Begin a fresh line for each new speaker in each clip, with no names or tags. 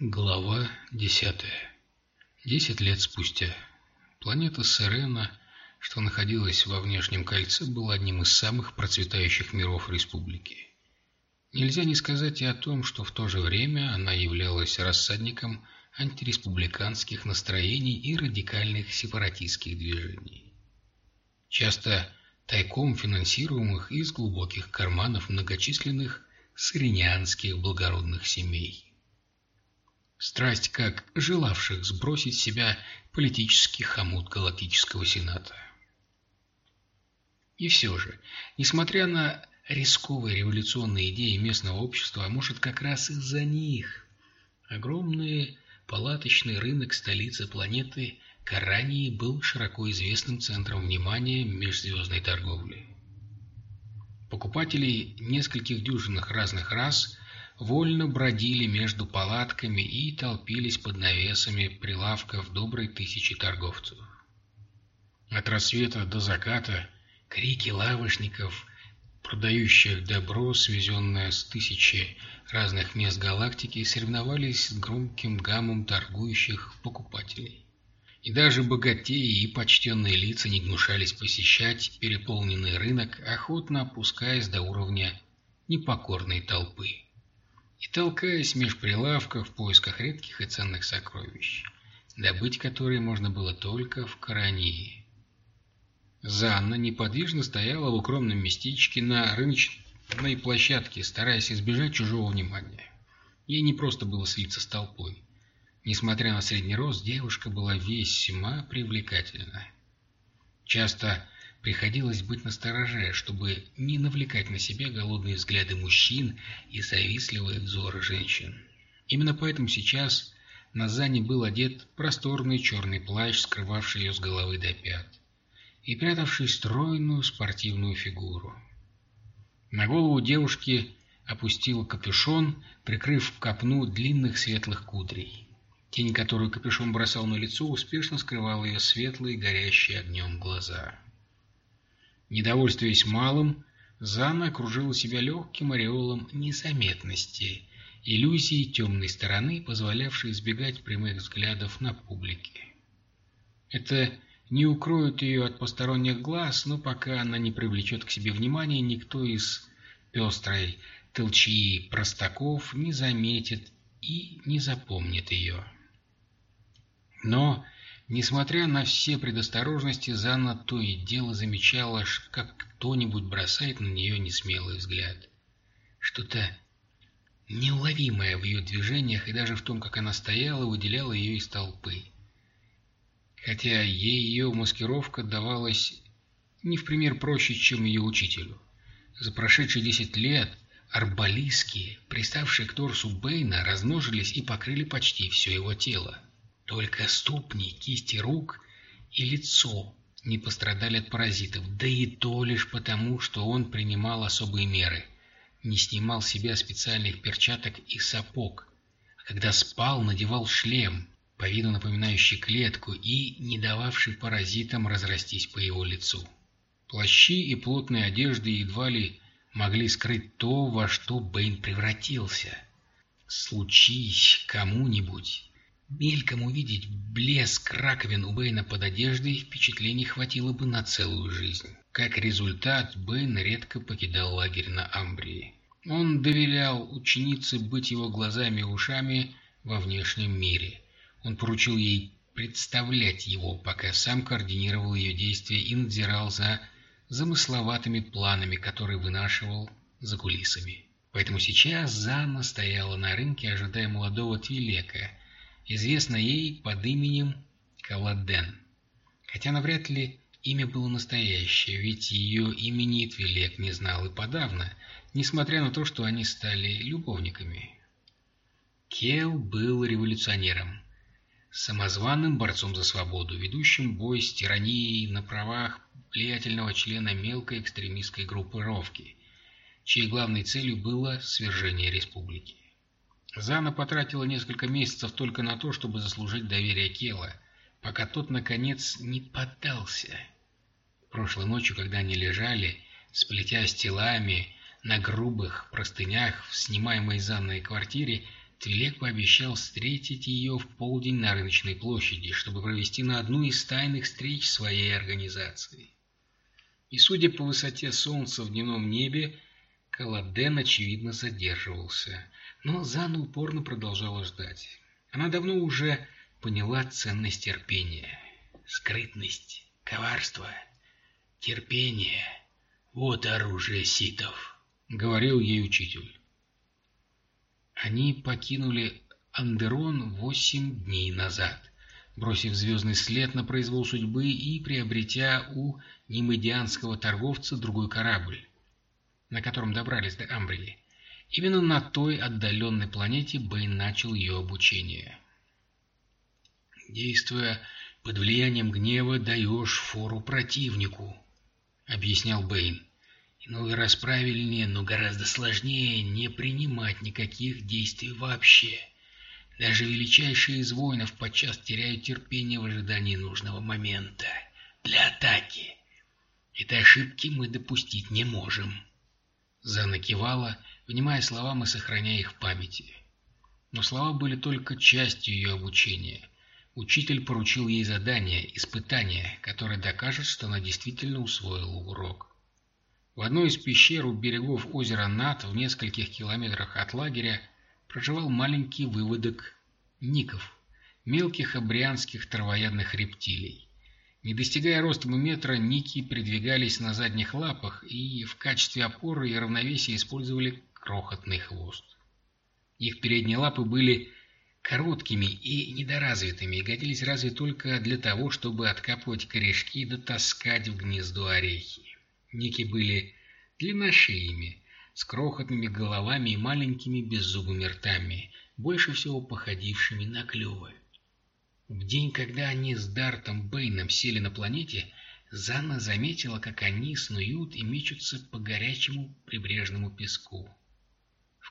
Глава десятая. Десять лет спустя. Планета Серена, что находилась во внешнем кольце, была одним из самых процветающих миров республики. Нельзя не сказать и о том, что в то же время она являлась рассадником антиреспубликанских настроений и радикальных сепаратистских движений. Часто тайком финансируемых из глубоких карманов многочисленных сыренянских благородных семей. Страсть как желавших сбросить с себя политический хомут Галактического Сената. И все же, несмотря на рисковые революционные идеи местного общества, а может как раз из-за них, огромный палаточный рынок столицы планеты Карании был широко известным центром внимания межзвездной торговли. Покупатели нескольких дюжинных разных рас вольно бродили между палатками и толпились под навесами прилавков доброй тысячи торговцев. От рассвета до заката крики лавочников, продающих добро, свезенное с тысячи разных мест галактики, соревновались с громким гамом торгующих покупателей. И даже богатеи и почтенные лица не гнушались посещать переполненный рынок, охотно опускаясь до уровня непокорной толпы. И толкаясь меж прилавков в поисках редких и ценных сокровищ, добыть которые можно было только в Корании. Занна неподвижно стояла в укромном местечке на рыночной площадке, стараясь избежать чужого внимания. Ей не просто было слиться с толпой. Несмотря на средний рост, девушка была весьма привлекательна. Часто приходилось быть настороже, чтобы не навлекать на себя голодные взгляды мужчин и завистливые взоры женщин. Именно поэтому сейчас на Зане был одет просторный черный плащ, скрывавший ее с головы до пят, и прятавший стройную спортивную фигуру. На голову девушки опустил капюшон, прикрыв копну длинных светлых кудрей. Тень, которую капюшон бросал на лицо, успешно скрывала ее светлые, горящие огнем глаза. Недовольствуясь малым, Зана окружила себя легким ореолом незаметности, иллюзии темной стороны, позволявшей избегать прямых взглядов на публике. Это не укроет ее от посторонних глаз, но пока она не привлечет к себе внимания, никто из пестрой толчии простаков не заметит и не запомнит ее. Но, несмотря на все предосторожности, Занна то и дело замечала, как кто-нибудь бросает на нее несмелый взгляд. Что-то неуловимое в ее движениях и даже в том, как она стояла, выделяло ее из толпы. Хотя ей ее маскировка давалась не в пример проще, чем ее учителю. За прошедшие десять лет арбалиские, приставшие к торсу Бэйна, размножились и покрыли почти все его тело. Только ступни, кисти рук и лицо не пострадали от паразитов, да и то лишь потому, что он принимал особые меры. Не снимал с себя специальных перчаток и сапог, а когда спал, надевал шлем, по виду напоминающий клетку и не дававший паразитам разрастись по его лицу. Плащи и плотные одежды едва ли могли скрыть то, во что Бэйн превратился. Случись кому-нибудь Мельком увидеть блеск раковин у Бэйна под одеждой впечатлений хватило бы на целую жизнь. Как результат, Бэйн редко покидал лагерь на Амбрии. Он доверял ученице быть его глазами и ушами во внешнем мире. Он поручил ей представлять его, пока сам координировал ее действия и надзирал за замысловатыми планами, которые вынашивал за кулисами. Поэтому сейчас Занна стояла на рынке, ожидая молодого Твилека – известна ей под именем Каладен. Хотя навряд ли имя было настоящее, ведь ее имени Твилек не знал и подавно, несмотря на то, что они стали любовниками. Кел был революционером, самозваным борцом за свободу, ведущим бой с тиранией на правах влиятельного члена мелкой экстремистской группировки, чьей главной целью было свержение республики. Зана потратила несколько месяцев только на то, чтобы заслужить доверие Кела, пока тот, наконец, не поддался. Прошлой ночью, когда они лежали, сплетясь телами на грубых простынях в снимаемой Занной квартире, Твилек пообещал встретить ее в полдень на рыночной площади, чтобы провести на одну из тайных встреч своей организации. И судя по высоте солнца в дневном небе, Каладен, очевидно, задерживался. Но Зана упорно продолжала ждать. Она давно уже поняла ценность терпения. Скрытность, коварство, терпение — вот оружие ситов, — говорил ей учитель. Они покинули Андерон восемь дней назад, бросив звездный след на произвол судьбы и приобретя у немедианского торговца другой корабль, на котором добрались до Амбрии. Именно на той отдаленной планете Бэйн начал ее обучение. Действуя под влиянием гнева, даешь фору противнику, — объяснял Бэйн. Иной раз правильнее, но гораздо сложнее не принимать никаких действий вообще. Даже величайшие из воинов подчас теряют терпение в ожидании нужного момента для атаки. Этой ошибки мы допустить не можем. Зана кивала, внимая словам и сохраняя их в памяти. Но слова были только частью ее обучения. Учитель поручил ей задание, испытание, которое докажет, что она действительно усвоила урок. В одной из пещер у берегов озера Нат в нескольких километрах от лагеря проживал маленький выводок ников, мелких абрианских травоядных рептилий. Не достигая ростом метра, ники передвигались на задних лапах и в качестве опоры и равновесия использовали крохотный хвост. Их передние лапы были короткими и недоразвитыми и годились разве только для того, чтобы откапывать корешки и дотаскать в гнездо орехи. Ники были длинношеями, с крохотными головами и маленькими беззубыми ртами, больше всего походившими на клювы. В день, когда они с Дартом Бэйном сели на планете, Занна заметила, как они снуют и мечутся по горячему прибрежному песку.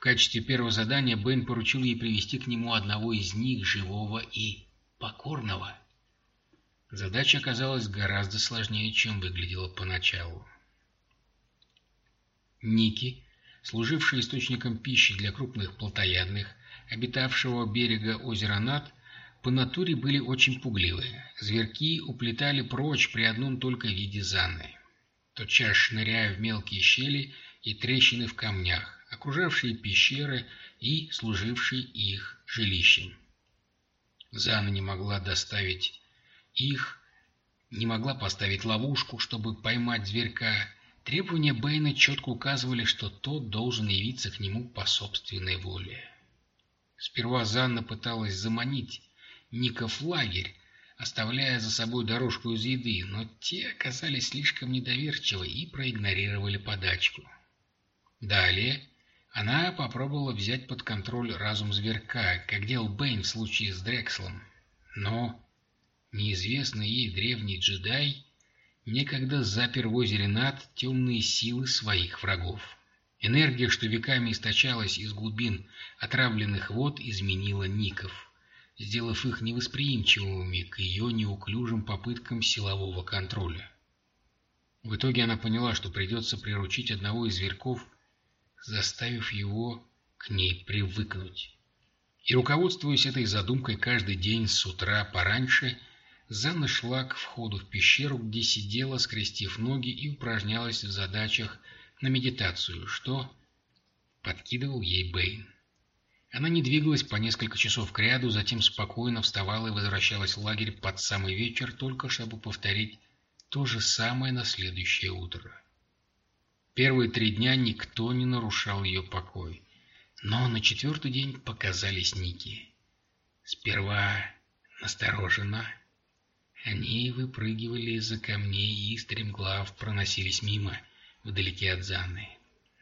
Качестве первого задания Бэйн поручил ей привести к нему одного из них, живого и покорного. Задача оказалась гораздо сложнее, чем выглядела поначалу. Ники, служившие источником пищи для крупных плотоядных, обитавшего берега озера Над, по натуре были очень пугливые. Зверки уплетали прочь при одном только виде Заны. Тотчас шныряя в мелкие щели и трещины в камнях, окружавшие пещеры и служившие их жилищем. Зана не могла доставить их, не могла поставить ловушку, чтобы поймать зверька, Требования Бэйна четко указывали, что тот должен явиться к нему по собственной воле. Сперва Занна пыталась заманить Ника в лагерь, оставляя за собой дорожку из еды, но те оказались слишком недоверчивы и проигнорировали подачку. Далее она попробовала взять под контроль разум зверка, как делал Бэйн в случае с Дрекслом. Но неизвестный ей древний джедай некогда запер в озере Над темные силы своих врагов. Энергия, что веками источалась из глубин отравленных вод, изменила Ников, сделав их невосприимчивыми к ее неуклюжим попыткам силового контроля. В итоге она поняла, что придется приручить одного из зверьков, заставив его к ней привыкнуть. И, руководствуясь этой задумкой каждый день с утра пораньше, Занна шла к входу в пещеру, где сидела, скрестив ноги и упражнялась в задачах на медитацию, что подкидывал ей Бэйн. Она не двигалась по несколько часов к ряду, затем спокойно вставала и возвращалась в лагерь под самый вечер, только чтобы повторить то же самое на следующее утро. Первые три дня никто не нарушал ее покой, но на четвертый день показались Ники. Сперва настороженно, они выпрыгивали из-за камней и стремглав проносились мимо, вдалеке от Занны.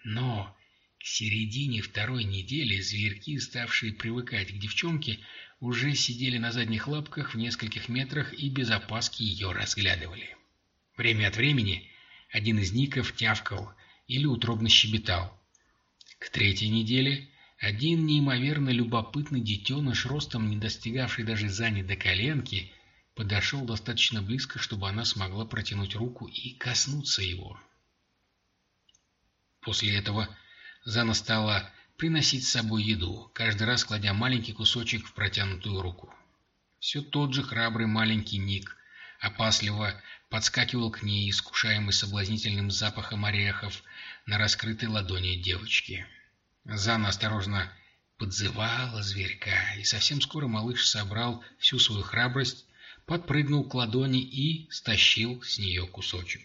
Но к середине второй недели зверьки, ставшие привыкать к девчонке, уже сидели на задних лапках в нескольких метрах и без опаски ее разглядывали. Время от времени один из ников тявкал или утробно щебетал. К третьей неделе один неимоверно любопытный детеныш, ростом не достигавший даже Зани до коленки, подошел достаточно близко, чтобы она смогла протянуть руку и коснуться его. После этого Зана стала приносить с собой еду, каждый раз кладя маленький кусочек в протянутую руку. Все тот же храбрый маленький Ник опасливо подскакивал к ней, искушаемый соблазнительным запахом орехов на раскрытой ладони девочки. Зана осторожно подзывала зверька, и совсем скоро малыш собрал всю свою храбрость, подпрыгнул к ладони и стащил с нее кусочек.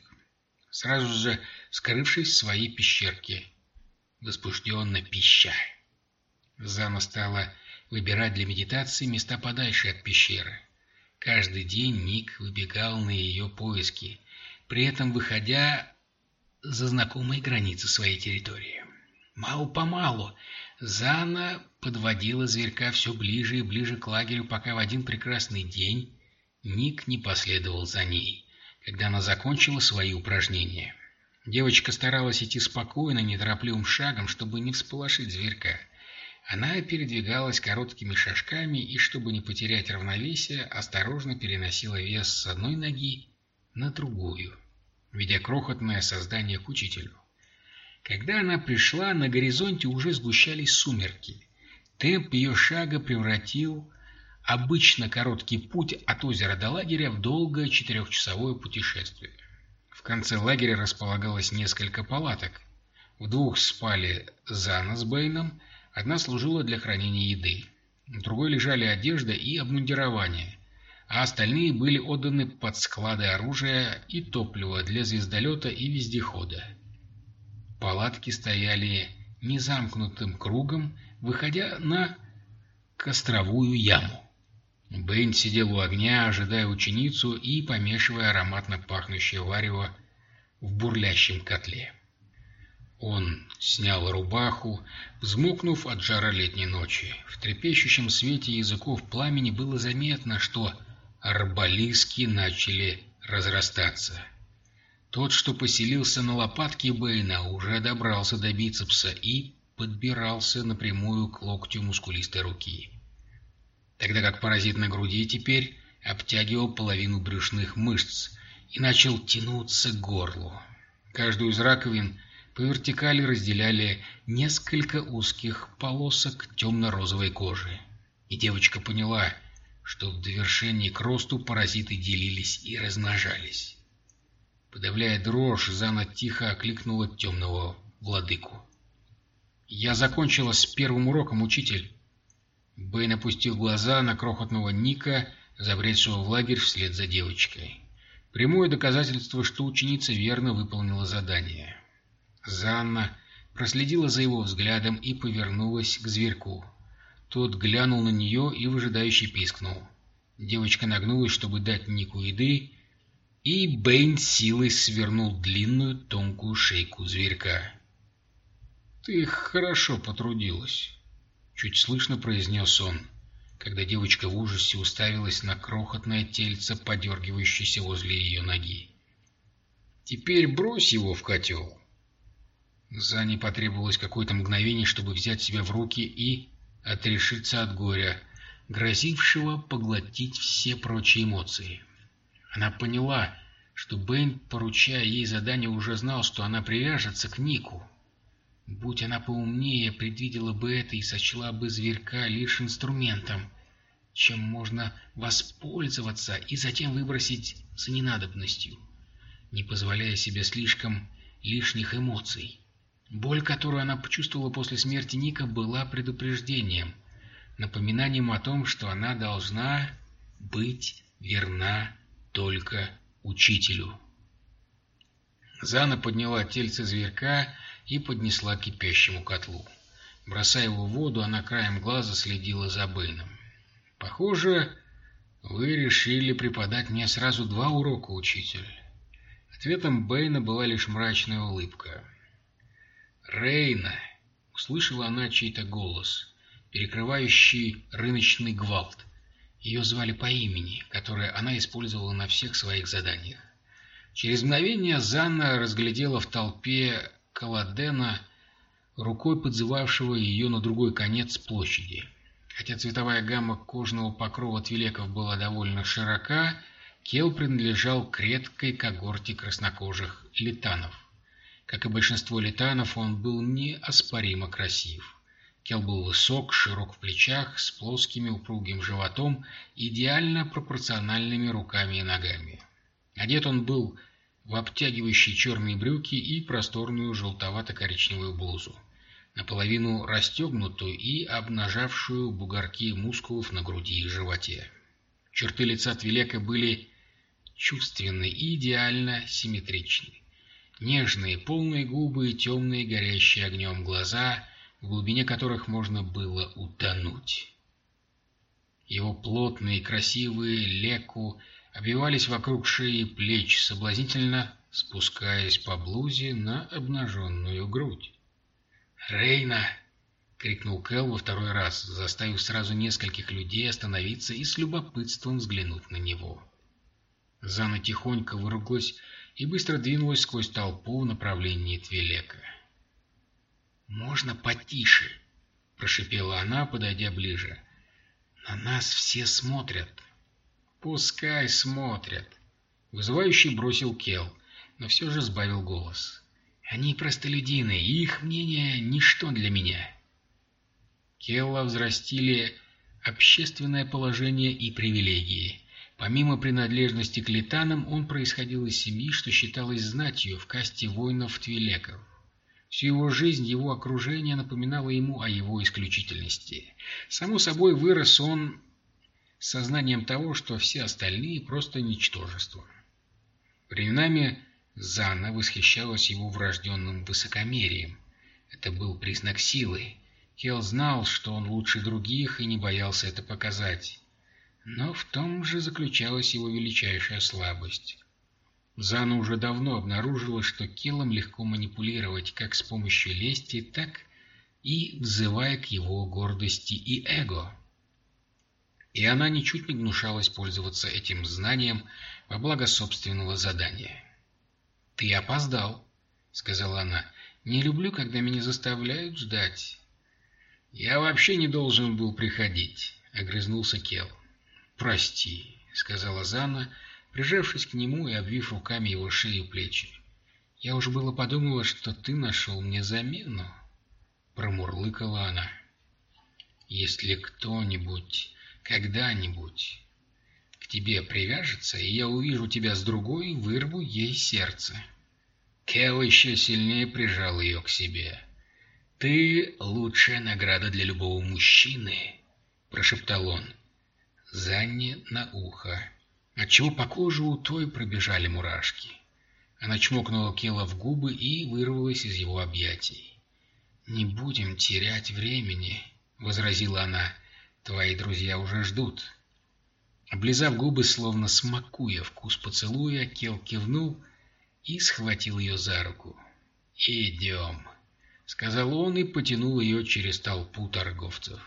Сразу же скрывшись в своей пещерке, возбужденно пища. Зана стала выбирать для медитации места подальше от пещеры. Каждый день Ник выбегал на ее поиски, при этом выходя за знакомые границы своей территории. Мало-помалу Зана подводила зверька все ближе и ближе к лагерю, пока в один прекрасный день Ник не последовал за ней, когда она закончила свои упражнения. Девочка старалась идти спокойно, неторопливым шагом, чтобы не всполошить зверька. Она передвигалась короткими шажками и, чтобы не потерять равновесие, осторожно переносила вес с одной ноги на другую, ведя крохотное создание к учителю. Когда она пришла, на горизонте уже сгущались сумерки. Темп ее шага превратил обычно короткий путь от озера до лагеря в долгое четырехчасовое путешествие конце лагеря располагалось несколько палаток. В двух спали Зана с Бэйном, одна служила для хранения еды, другой лежали одежда и обмундирование, а остальные были отданы под склады оружия и топлива для звездолета и вездехода. Палатки стояли незамкнутым кругом, выходя на костровую яму. Бэйн сидел у огня, ожидая ученицу и помешивая ароматно пахнущее варево в бурлящем котле. Он снял рубаху, взмокнув от жара летней ночи. В трепещущем свете языков пламени было заметно, что арбалиски начали разрастаться. Тот, что поселился на лопатке Бэйна, уже добрался до бицепса и подбирался напрямую к локтю мускулистой руки тогда как паразит на груди теперь обтягивал половину брюшных мышц и начал тянуться к горлу. Каждую из раковин по вертикали разделяли несколько узких полосок темно-розовой кожи. И девочка поняла, что в довершении к росту паразиты делились и размножались. Подавляя дрожь, Зана тихо окликнула темного владыку. «Я закончила с первым уроком, учитель. Бэйн опустил глаза на крохотного Ника, забредшего в лагерь вслед за девочкой. Прямое доказательство, что ученица верно выполнила задание. Занна проследила за его взглядом и повернулась к зверьку. Тот глянул на нее и выжидающе пискнул. Девочка нагнулась, чтобы дать Нику еды, и Бэйн силой свернул длинную тонкую шейку зверька. «Ты хорошо потрудилась». Чуть слышно произнес он, когда девочка в ужасе уставилась на крохотное тельце, подергивающееся возле ее ноги. «Теперь брось его в котел!» Зане потребовалось какое-то мгновение, чтобы взять себя в руки и отрешиться от горя, грозившего поглотить все прочие эмоции. Она поняла, что Бэйн, поручая ей задание, уже знал, что она привяжется к Нику. Будь она поумнее, предвидела бы это и сочла бы зверька лишь инструментом, чем можно воспользоваться и затем выбросить за ненадобностью, не позволяя себе слишком лишних эмоций. Боль, которую она почувствовала после смерти Ника, была предупреждением, напоминанием о том, что она должна быть верна только учителю. Зана подняла тельце зверька и поднесла к кипящему котлу. Бросая его в воду, она краем глаза следила за Бэйном. «Похоже, вы решили преподать мне сразу два урока, учитель». Ответом Бэйна была лишь мрачная улыбка. «Рейна!» — услышала она чей-то голос, перекрывающий рыночный гвалт. Ее звали по имени, которое она использовала на всех своих заданиях. Через мгновение Занна разглядела в толпе Каладена, рукой подзывавшего ее на другой конец площади. Хотя цветовая гамма кожного покрова твилеков была довольно широка, Кел принадлежал к редкой когорте краснокожих литанов. Как и большинство литанов, он был неоспоримо красив. Кел был высок, широк в плечах, с плоским упругим животом, идеально пропорциональными руками и ногами. Одет он был в обтягивающие черные брюки и просторную желтовато-коричневую блузу, наполовину расстегнутую и обнажавшую бугорки мускулов на груди и животе. Черты лица Твилека были чувственны и идеально симметричны. Нежные, полные губы и темные, горящие огнем глаза, в глубине которых можно было утонуть. Его плотные, красивые леку обвивались вокруг шеи и плеч, соблазнительно спускаясь по блузе на обнаженную грудь. «Рейна!» — крикнул Кэл во второй раз, заставив сразу нескольких людей остановиться и с любопытством взглянуть на него. Зана тихонько выругалась и быстро двинулась сквозь толпу в направлении Твилека. «Можно потише?» — прошипела она, подойдя ближе. «На нас все смотрят». «Пускай смотрят», — вызывающий бросил Кел, но все же сбавил голос. «Они простолюдины, и их мнение — ничто для меня». Келла взрастили общественное положение и привилегии. Помимо принадлежности к летанам, он происходил из семьи, что считалось знатью в касте воинов-твилеков. Всю его жизнь его окружение напоминало ему о его исключительности. Само собой, вырос он с сознанием того, что все остальные просто ничтожество. Временами Зана восхищалась его врожденным высокомерием. Это был признак силы. Хел знал, что он лучше других и не боялся это показать. Но в том же заключалась его величайшая слабость. Зана уже давно обнаружила, что Келлом легко манипулировать как с помощью лести, так и взывая к его гордости и эго. И она ничуть не гнушалась пользоваться этим знанием во благо собственного задания. «Ты опоздал», — сказала она. «Не люблю, когда меня заставляют ждать». «Я вообще не должен был приходить», — огрызнулся Келл. «Прости», — сказала Зана, прижавшись к нему и обвив руками его шею и плечи. «Я уж было подумала, что ты нашел мне замену», — промурлыкала она. «Если кто-нибудь, когда-нибудь к тебе привяжется, и я увижу тебя с другой, вырву ей сердце». Кел еще сильнее прижал ее к себе. «Ты — лучшая награда для любого мужчины», — прошептал он. Занне на ухо, отчего по коже у той пробежали мурашки. Она чмокнула Кела в губы и вырвалась из его объятий. «Не будем терять времени», — возразила она. «Твои друзья уже ждут». Облизав губы, словно смакуя вкус поцелуя, Кел кивнул и схватил ее за руку. «Идем», — сказал он и потянул ее через толпу торговцев.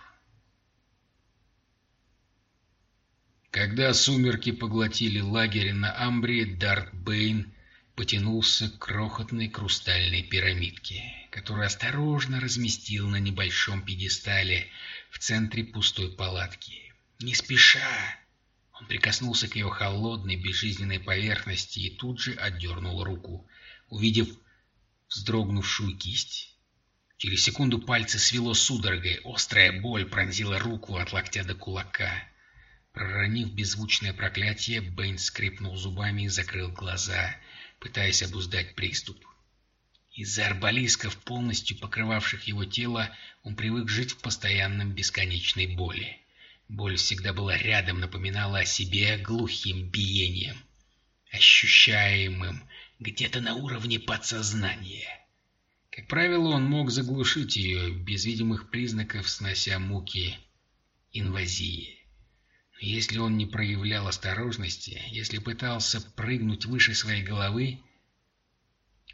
Когда сумерки поглотили лагерь на Амбре, Дарт Бэйн потянулся к крохотной хрустальной пирамидке, которую осторожно разместил на небольшом пьедестале в центре пустой палатки. Не спеша, он прикоснулся к ее холодной, безжизненной поверхности и тут же отдернул руку, увидев вздрогнувшую кисть. Через секунду пальцы свело судорогой, острая боль пронзила руку от локтя до кулака. Проронив беззвучное проклятие, Бэйн скрипнул зубами и закрыл глаза, пытаясь обуздать приступ. Из-за арбалисков, полностью покрывавших его тело, он привык жить в постоянном бесконечной боли. Боль всегда была рядом, напоминала о себе глухим биением, ощущаемым где-то на уровне подсознания. Как правило, он мог заглушить ее без видимых признаков, снося муки инвазии. Если он не проявлял осторожности, если пытался прыгнуть выше своей головы,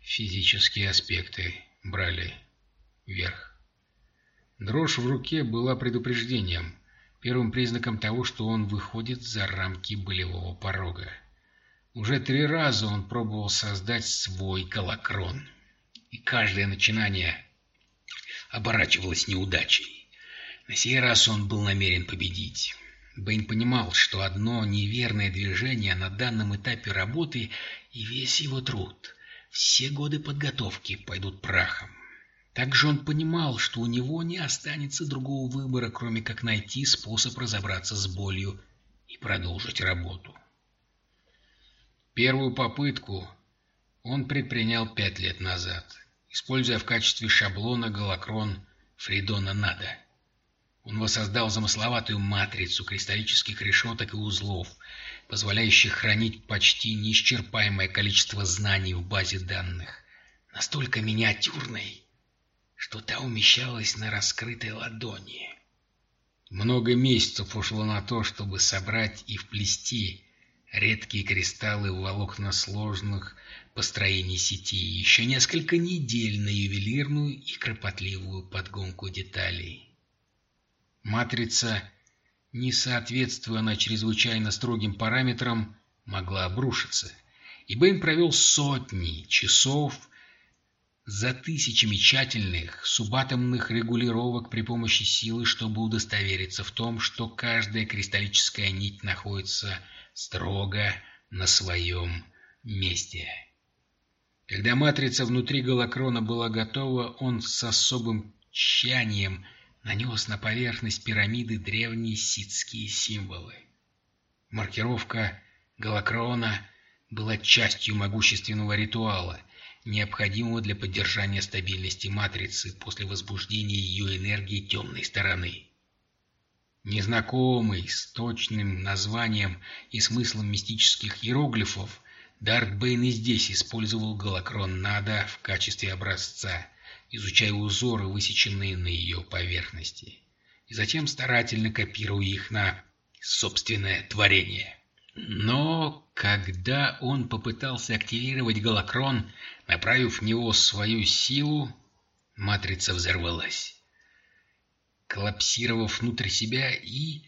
физические аспекты брали верх. Дрожь в руке была предупреждением, первым признаком того, что он выходит за рамки болевого порога. Уже три раза он пробовал создать свой колокрон, и каждое начинание оборачивалось неудачей. На сей раз он был намерен победить. Бэйн понимал, что одно неверное движение на данном этапе работы и весь его труд, все годы подготовки пойдут прахом. Также он понимал, что у него не останется другого выбора, кроме как найти способ разобраться с болью и продолжить работу. Первую попытку он предпринял пять лет назад, используя в качестве шаблона голокрон Фридона Нада. Он воссоздал замысловатую матрицу кристаллических решеток и узлов, позволяющих хранить почти неисчерпаемое количество знаний в базе данных, настолько миниатюрной, что та умещалась на раскрытой ладони. Много месяцев ушло на то, чтобы собрать и вплести редкие кристаллы в волокна сложных построений сети, еще несколько недель на ювелирную и кропотливую подгонку деталей. Матрица, не соответствуя на чрезвычайно строгим параметрам, могла обрушиться, и Бэйн провел сотни часов за тысячами тщательных субатомных регулировок при помощи силы, чтобы удостовериться в том, что каждая кристаллическая нить находится строго на своем месте. Когда матрица внутри голокрона была готова, он с особым тщанием нанес на поверхность пирамиды древние ситские символы. Маркировка голокрона была частью могущественного ритуала, необходимого для поддержания стабильности матрицы после возбуждения ее энергии темной стороны. Незнакомый с точным названием и смыслом мистических иероглифов, Дарт Бэйн и здесь использовал голокрон Нада в качестве образца, изучая узоры, высеченные на ее поверхности, и затем старательно копируя их на собственное творение. Но когда он попытался активировать голокрон, направив в него свою силу, матрица взорвалась коллапсировав внутрь себя и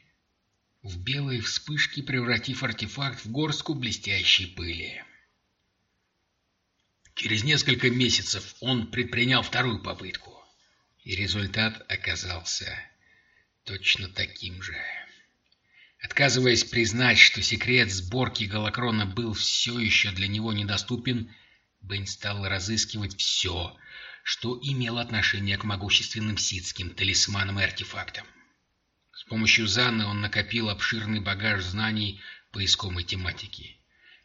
в белые вспышки превратив артефакт в горстку блестящей пыли. Через несколько месяцев он предпринял вторую попытку, и результат оказался точно таким же. Отказываясь признать, что секрет сборки голокрона был все еще для него недоступен, Бен стал разыскивать все, что имело отношение к могущественным ситским талисманам и артефактам. С помощью Занны он накопил обширный багаж знаний по искомой тематике.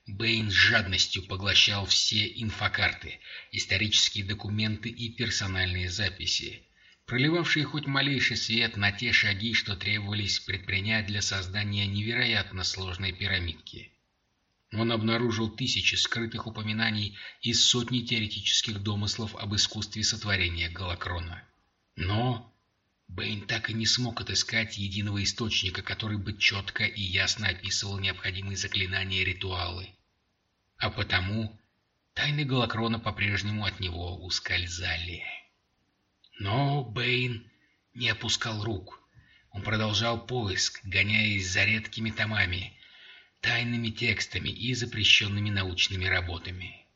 Бэйн с жадностью поглощал все инфокарты, исторические документы и персональные записи, проливавшие хоть малейший свет на те шаги, что требовались предпринять для создания невероятно сложной пирамидки. Он обнаружил тысячи скрытых упоминаний и сотни теоретических домыслов об искусстве сотворения Галакрона. Но Бэйн так и не смог отыскать единого источника, который бы четко и ясно описывал необходимые заклинания и ритуалы. А потому тайны Галакрона по-прежнему от него ускользали. Но Бэйн не опускал рук. Он продолжал поиск, гоняясь за редкими томами, тайными текстами и запрещенными научными работами.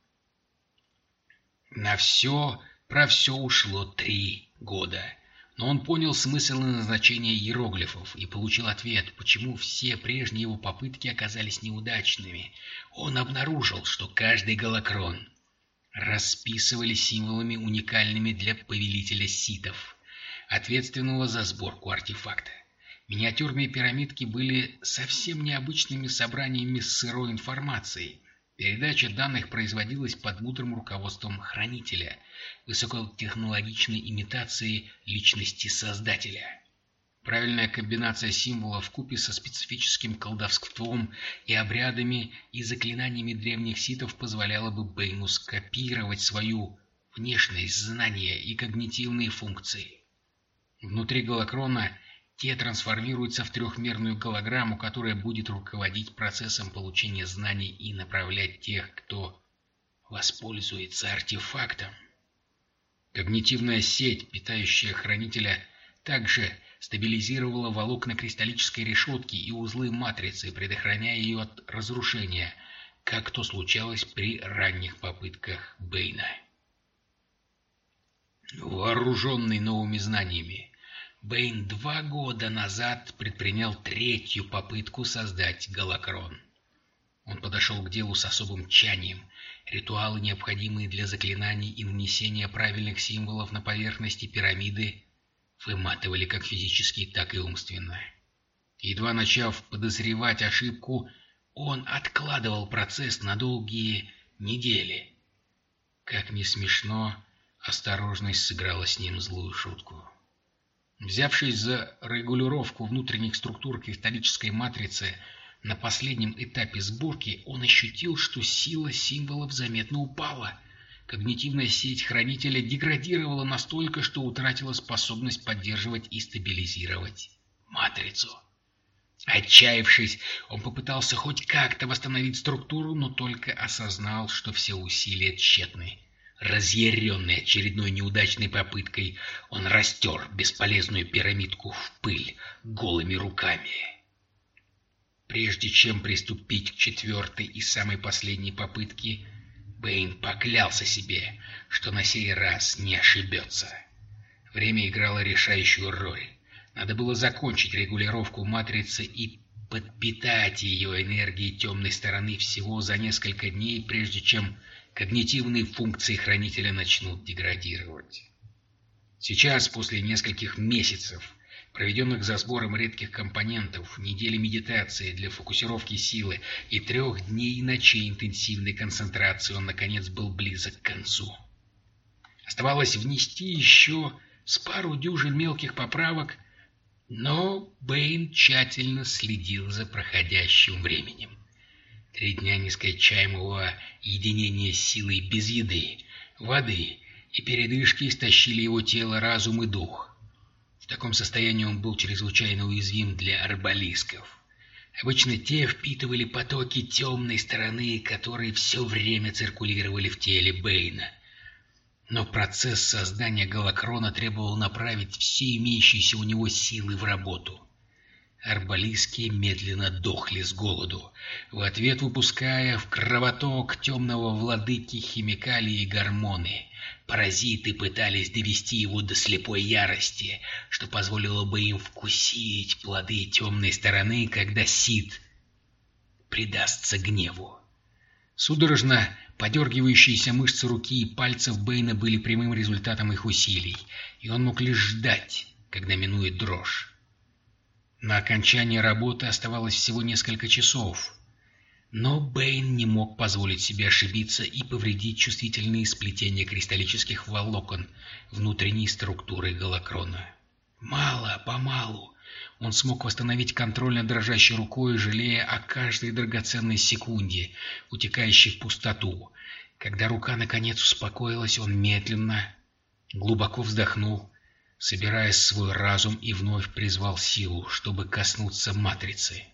На все про все ушло три года, но он понял смысл и назначение иероглифов и получил ответ, почему все прежние его попытки оказались неудачными. Он обнаружил, что каждый голокрон расписывали символами уникальными для повелителя ситов, ответственного за сборку артефакта. Миниатюрные пирамидки были совсем необычными собраниями сырой информации. Передача данных производилась под мудрым руководством хранителя, высокотехнологичной имитации личности создателя. Правильная комбинация символов купе со специфическим колдовством и обрядами и заклинаниями древних ситов позволяла бы Бэйну скопировать свою внешность, знания и когнитивные функции. Внутри Голокрона те трансформируются в трехмерную голограмму, которая будет руководить процессом получения знаний и направлять тех, кто воспользуется артефактом. Когнитивная сеть, питающая хранителя, также стабилизировала волокна кристаллической решетки и узлы матрицы, предохраняя ее от разрушения, как то случалось при ранних попытках Бэйна. Вооруженный новыми знаниями, Бэйн два года назад предпринял третью попытку создать голокрон. Он подошел к делу с особым тчанием. Ритуалы, необходимые для заклинаний и нанесения правильных символов на поверхности пирамиды, выматывали как физически, так и умственно. Едва начав подозревать ошибку, он откладывал процесс на долгие недели. Как не смешно, осторожность сыграла с ним злую шутку. Взявшись за регулировку внутренних структур кристаллической матрицы, на последнем этапе сборки он ощутил, что сила символов заметно упала. Когнитивная сеть хранителя деградировала настолько, что утратила способность поддерживать и стабилизировать матрицу. Отчаявшись, он попытался хоть как-то восстановить структуру, но только осознал, что все усилия тщетны. Разъяренный очередной неудачной попыткой, он растер бесполезную пирамидку в пыль голыми руками. Прежде чем приступить к четвертой и самой последней попытке, Бэйн поклялся себе, что на сей раз не ошибется. Время играло решающую роль. Надо было закончить регулировку матрицы и подпитать ее энергией темной стороны всего за несколько дней, прежде чем когнитивные функции хранителя начнут деградировать. Сейчас, после нескольких месяцев, проведенных за сбором редких компонентов, недели медитации для фокусировки силы и трех дней и ночей интенсивной концентрации, он, наконец, был близок к концу. Оставалось внести еще с пару дюжин мелких поправок но Бэйн тщательно следил за проходящим временем. Три дня нескончаемого единения с силой без еды, воды и передышки истощили его тело, разум и дух. В таком состоянии он был чрезвычайно уязвим для арбалисков. Обычно те впитывали потоки темной стороны, которые все время циркулировали в теле Бэйна — но процесс создания голокрона требовал направить все имеющиеся у него силы в работу. Арбалийские медленно дохли с голоду, в ответ выпуская в кровоток темного владыки химикалии и гормоны. Паразиты пытались довести его до слепой ярости, что позволило бы им вкусить плоды темной стороны, когда Сид предастся гневу. Судорожно подергивающиеся мышцы руки и пальцев Бэйна были прямым результатом их усилий, и он мог лишь ждать, когда минует дрожь. На окончание работы оставалось всего несколько часов, но Бэйн не мог позволить себе ошибиться и повредить чувствительные сплетения кристаллических волокон внутренней структуры голокрона. Мало, помалу, он смог восстановить контроль над дрожащей рукой, жалея о каждой драгоценной секунде, утекающей в пустоту. Когда рука наконец успокоилась, он медленно, глубоко вздохнул, собирая свой разум и вновь призвал силу, чтобы коснуться матрицы.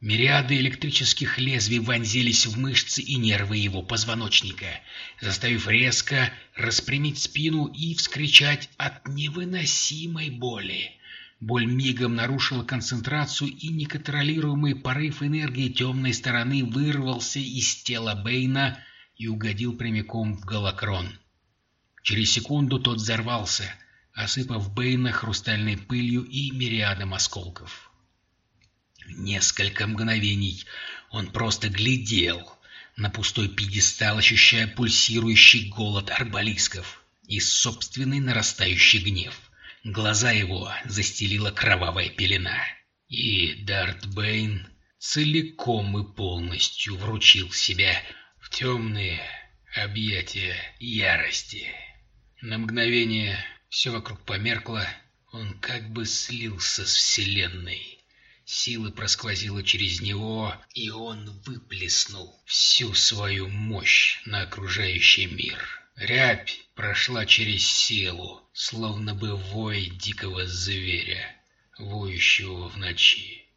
Мириады электрических лезвий вонзились в мышцы и нервы его позвоночника, заставив резко распрямить спину и вскричать от невыносимой боли. Боль мигом нарушила концентрацию, и неконтролируемый порыв энергии темной стороны вырвался из тела Бэйна и угодил прямиком в голокрон. Через секунду тот взорвался, осыпав Бэйна хрустальной пылью и мириадом осколков. Несколько мгновений он просто глядел на пустой пьедестал, ощущая пульсирующий голод арбалисков и собственный нарастающий гнев. Глаза его застелила кровавая пелена. И Дарт Бэйн целиком и полностью вручил себя в темные объятия ярости. На мгновение все вокруг померкло, он как бы слился с Вселенной. Сила просквозила через него, и он выплеснул всю свою мощь на окружающий мир. Рябь прошла через силу, словно бы вой дикого зверя, воющего в ночи.